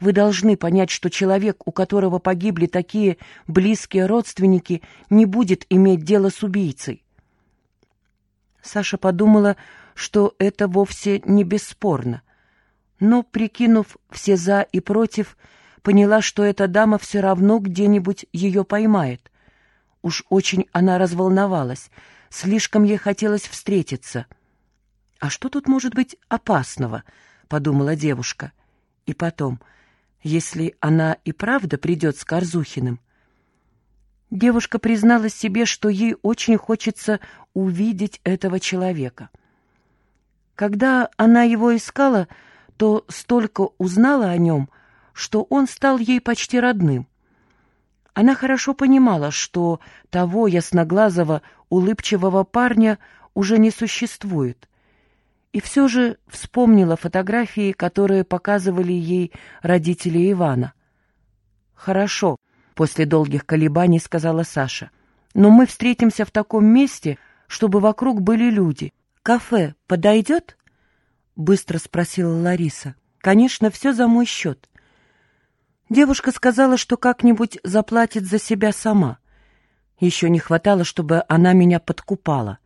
Вы должны понять, что человек, у которого погибли такие близкие родственники, не будет иметь дело с убийцей. Саша подумала, что это вовсе не бесспорно. Но, прикинув все «за» и «против», поняла, что эта дама все равно где-нибудь ее поймает. Уж очень она разволновалась, слишком ей хотелось встретиться. «А что тут может быть опасного?» — подумала девушка. И потом, если она и правда придет с Корзухиным, Девушка призналась себе, что ей очень хочется увидеть этого человека. Когда она его искала, то столько узнала о нем, что он стал ей почти родным. Она хорошо понимала, что того ясноглазого, улыбчивого парня уже не существует. И все же вспомнила фотографии, которые показывали ей родители Ивана. «Хорошо», — после долгих колебаний сказала Саша, «но мы встретимся в таком месте, чтобы вокруг были люди. Кафе подойдет?» — быстро спросила Лариса. «Конечно, все за мой счет». Девушка сказала, что как-нибудь заплатит за себя сама. Еще не хватало, чтобы она меня подкупала.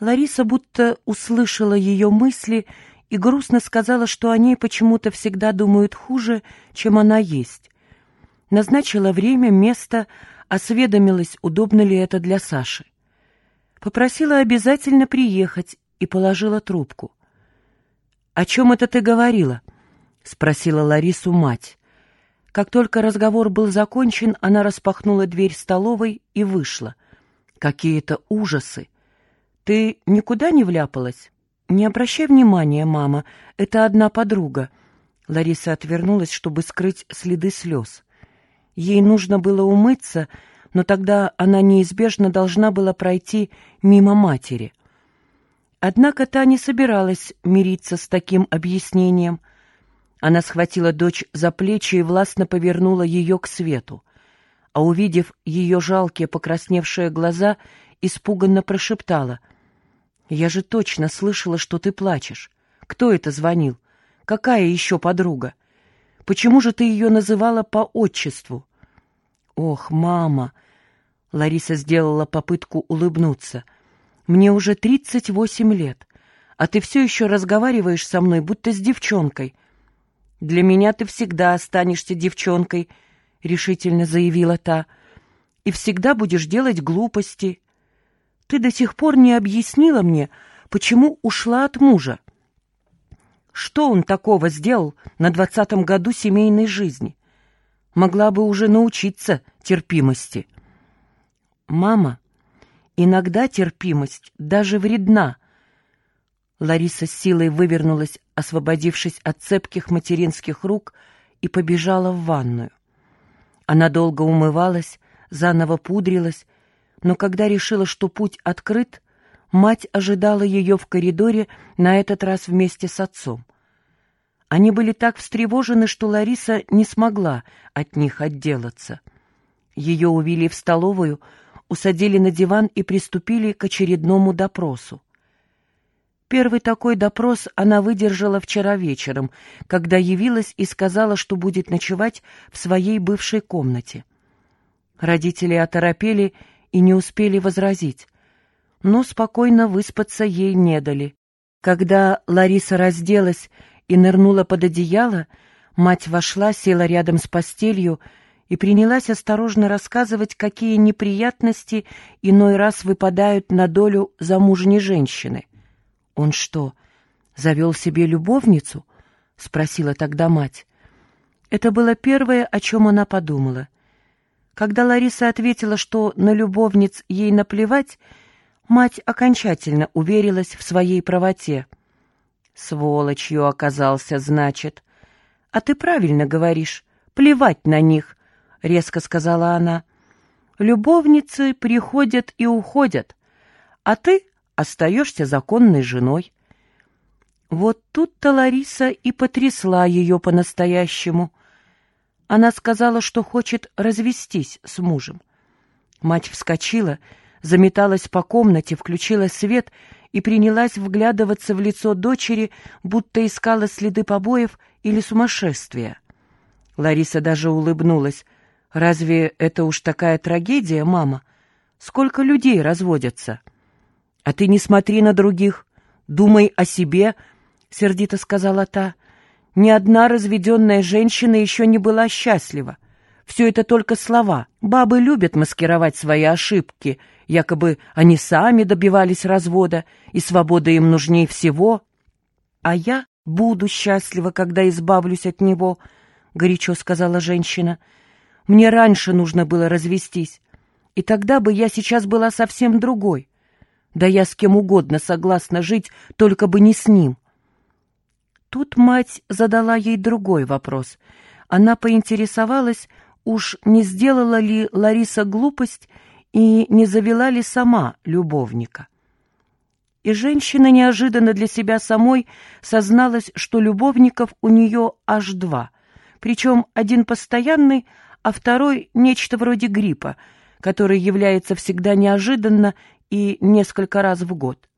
Лариса будто услышала ее мысли и грустно сказала, что о ней почему-то всегда думают хуже, чем она есть. Назначила время, место, осведомилась, удобно ли это для Саши. Попросила обязательно приехать и положила трубку. «О чем это ты говорила?» — спросила Ларису мать. Как только разговор был закончен, она распахнула дверь столовой и вышла. Какие-то ужасы! Ты никуда не вляпалась? Не обращай внимания, мама, это одна подруга. Лариса отвернулась, чтобы скрыть следы слез. Ей нужно было умыться, но тогда она неизбежно должна была пройти мимо матери. Однако та не собиралась мириться с таким объяснением — она схватила дочь за плечи и властно повернула ее к свету. А увидев ее жалкие покрасневшие глаза, испуганно прошептала. «Я же точно слышала, что ты плачешь. Кто это звонил? Какая еще подруга? Почему же ты ее называла по отчеству?» «Ох, мама!» Лариса сделала попытку улыбнуться. «Мне уже тридцать восемь лет, а ты все еще разговариваешь со мной, будто с девчонкой. «Для меня ты всегда останешься девчонкой», — решительно заявила та, «и всегда будешь делать глупости. Ты до сих пор не объяснила мне, почему ушла от мужа. Что он такого сделал на двадцатом году семейной жизни? Могла бы уже научиться терпимости». «Мама, иногда терпимость даже вредна», Лариса с силой вывернулась, освободившись от цепких материнских рук, и побежала в ванную. Она долго умывалась, заново пудрилась, но когда решила, что путь открыт, мать ожидала ее в коридоре, на этот раз вместе с отцом. Они были так встревожены, что Лариса не смогла от них отделаться. Ее увели в столовую, усадили на диван и приступили к очередному допросу. Первый такой допрос она выдержала вчера вечером, когда явилась и сказала, что будет ночевать в своей бывшей комнате. Родители оторопели и не успели возразить, но спокойно выспаться ей не дали. Когда Лариса разделась и нырнула под одеяло, мать вошла, села рядом с постелью и принялась осторожно рассказывать, какие неприятности иной раз выпадают на долю замужней женщины — «Он что, завел себе любовницу?» — спросила тогда мать. Это было первое, о чем она подумала. Когда Лариса ответила, что на любовниц ей наплевать, мать окончательно уверилась в своей правоте. «Сволочью оказался, значит». «А ты правильно говоришь. Плевать на них», — резко сказала она. «Любовницы приходят и уходят, а ты остаешься законной женой. Вот тут-то Лариса и потрясла ее по-настоящему. Она сказала, что хочет развестись с мужем. Мать вскочила, заметалась по комнате, включила свет и принялась вглядываться в лицо дочери, будто искала следы побоев или сумасшествия. Лариса даже улыбнулась. «Разве это уж такая трагедия, мама? Сколько людей разводятся?» «А ты не смотри на других, думай о себе», — сердито сказала та. «Ни одна разведенная женщина еще не была счастлива. Все это только слова. Бабы любят маскировать свои ошибки. Якобы они сами добивались развода, и свобода им нужнее всего. А я буду счастлива, когда избавлюсь от него», — горячо сказала женщина. «Мне раньше нужно было развестись, и тогда бы я сейчас была совсем другой. Да я с кем угодно согласна жить, только бы не с ним». Тут мать задала ей другой вопрос. Она поинтересовалась, уж не сделала ли Лариса глупость и не завела ли сама любовника. И женщина неожиданно для себя самой созналась, что любовников у нее аж два, причем один постоянный, а второй — нечто вроде гриппа, который является всегда неожиданно и несколько раз в год.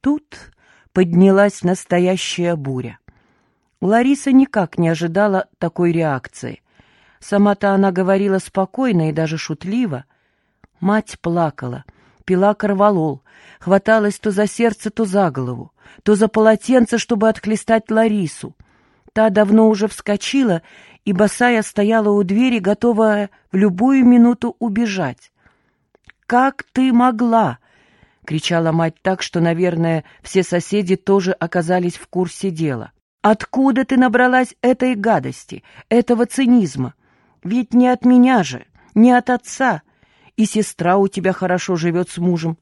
Тут поднялась настоящая буря. Лариса никак не ожидала такой реакции. Сама-то она говорила спокойно и даже шутливо. Мать плакала, пила корвалол, хваталась то за сердце, то за голову, то за полотенце, чтобы отхлестать Ларису. Та давно уже вскочила, и босая стояла у двери, готовая в любую минуту убежать. «Как ты могла?» — кричала мать так, что, наверное, все соседи тоже оказались в курсе дела. «Откуда ты набралась этой гадости, этого цинизма? Ведь не от меня же, не от отца. И сестра у тебя хорошо живет с мужем.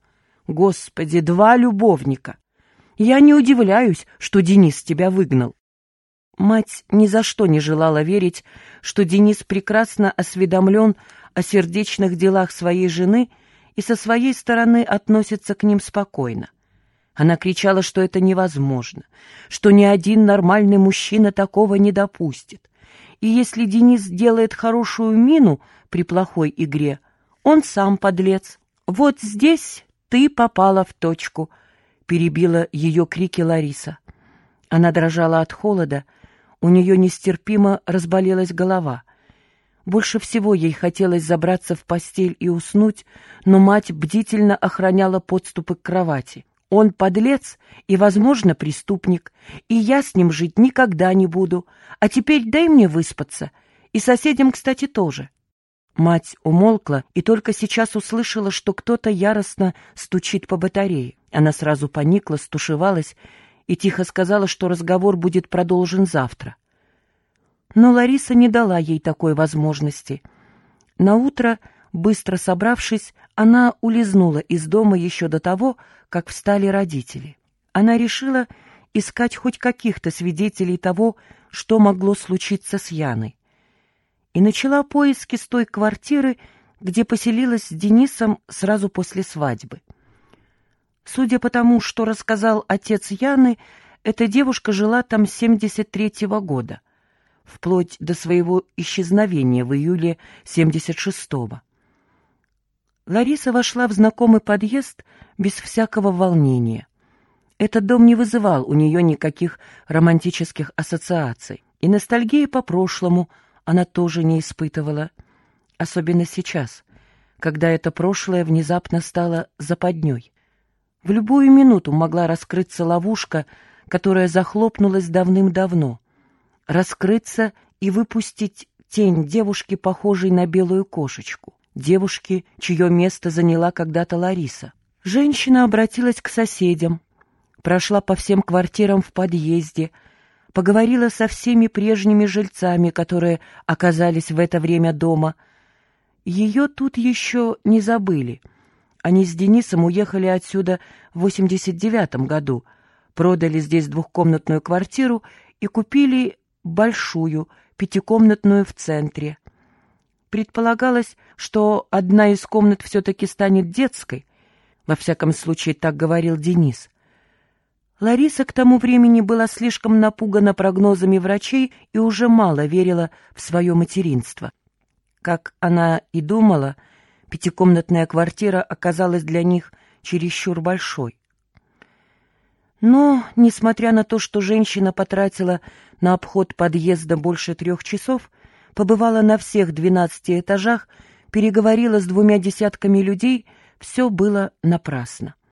Господи, два любовника. Я не удивляюсь, что Денис тебя выгнал. Мать ни за что не желала верить, что Денис прекрасно осведомлен о сердечных делах своей жены и со своей стороны относится к ним спокойно. Она кричала, что это невозможно, что ни один нормальный мужчина такого не допустит, и если Денис делает хорошую мину при плохой игре, он сам подлец. Вот здесь ты попала в точку, перебила ее крики Лариса. Она дрожала от холода, у нее нестерпимо разболелась голова. Больше всего ей хотелось забраться в постель и уснуть, но мать бдительно охраняла подступы к кровати. Он подлец и, возможно, преступник, и я с ним жить никогда не буду. А теперь дай мне выспаться. И соседям, кстати, тоже». Мать умолкла и только сейчас услышала, что кто-то яростно стучит по батарее. Она сразу поникла, стушевалась и тихо сказала, что разговор будет продолжен завтра. Но Лариса не дала ей такой возможности. Наутро Быстро собравшись, она улизнула из дома еще до того, как встали родители. Она решила искать хоть каких-то свидетелей того, что могло случиться с Яной. И начала поиски с той квартиры, где поселилась с Денисом сразу после свадьбы. Судя по тому, что рассказал отец Яны, эта девушка жила там с 73-го года, вплоть до своего исчезновения в июле 76-го. Лариса вошла в знакомый подъезд без всякого волнения. Этот дом не вызывал у нее никаких романтических ассоциаций, и ностальгии по прошлому она тоже не испытывала, особенно сейчас, когда это прошлое внезапно стало западней. В любую минуту могла раскрыться ловушка, которая захлопнулась давным-давно, раскрыться и выпустить тень девушки, похожей на белую кошечку девушки, чье место заняла когда-то Лариса. Женщина обратилась к соседям, прошла по всем квартирам в подъезде, поговорила со всеми прежними жильцами, которые оказались в это время дома. Ее тут еще не забыли. Они с Денисом уехали отсюда в 89-м году, продали здесь двухкомнатную квартиру и купили большую, пятикомнатную в центре. Предполагалось, что одна из комнат все-таки станет детской. Во всяком случае, так говорил Денис. Лариса к тому времени была слишком напугана прогнозами врачей и уже мало верила в свое материнство. Как она и думала, пятикомнатная квартира оказалась для них чересчур большой. Но, несмотря на то, что женщина потратила на обход подъезда больше трех часов, побывала на всех двенадцати этажах, переговорила с двумя десятками людей, все было напрасно.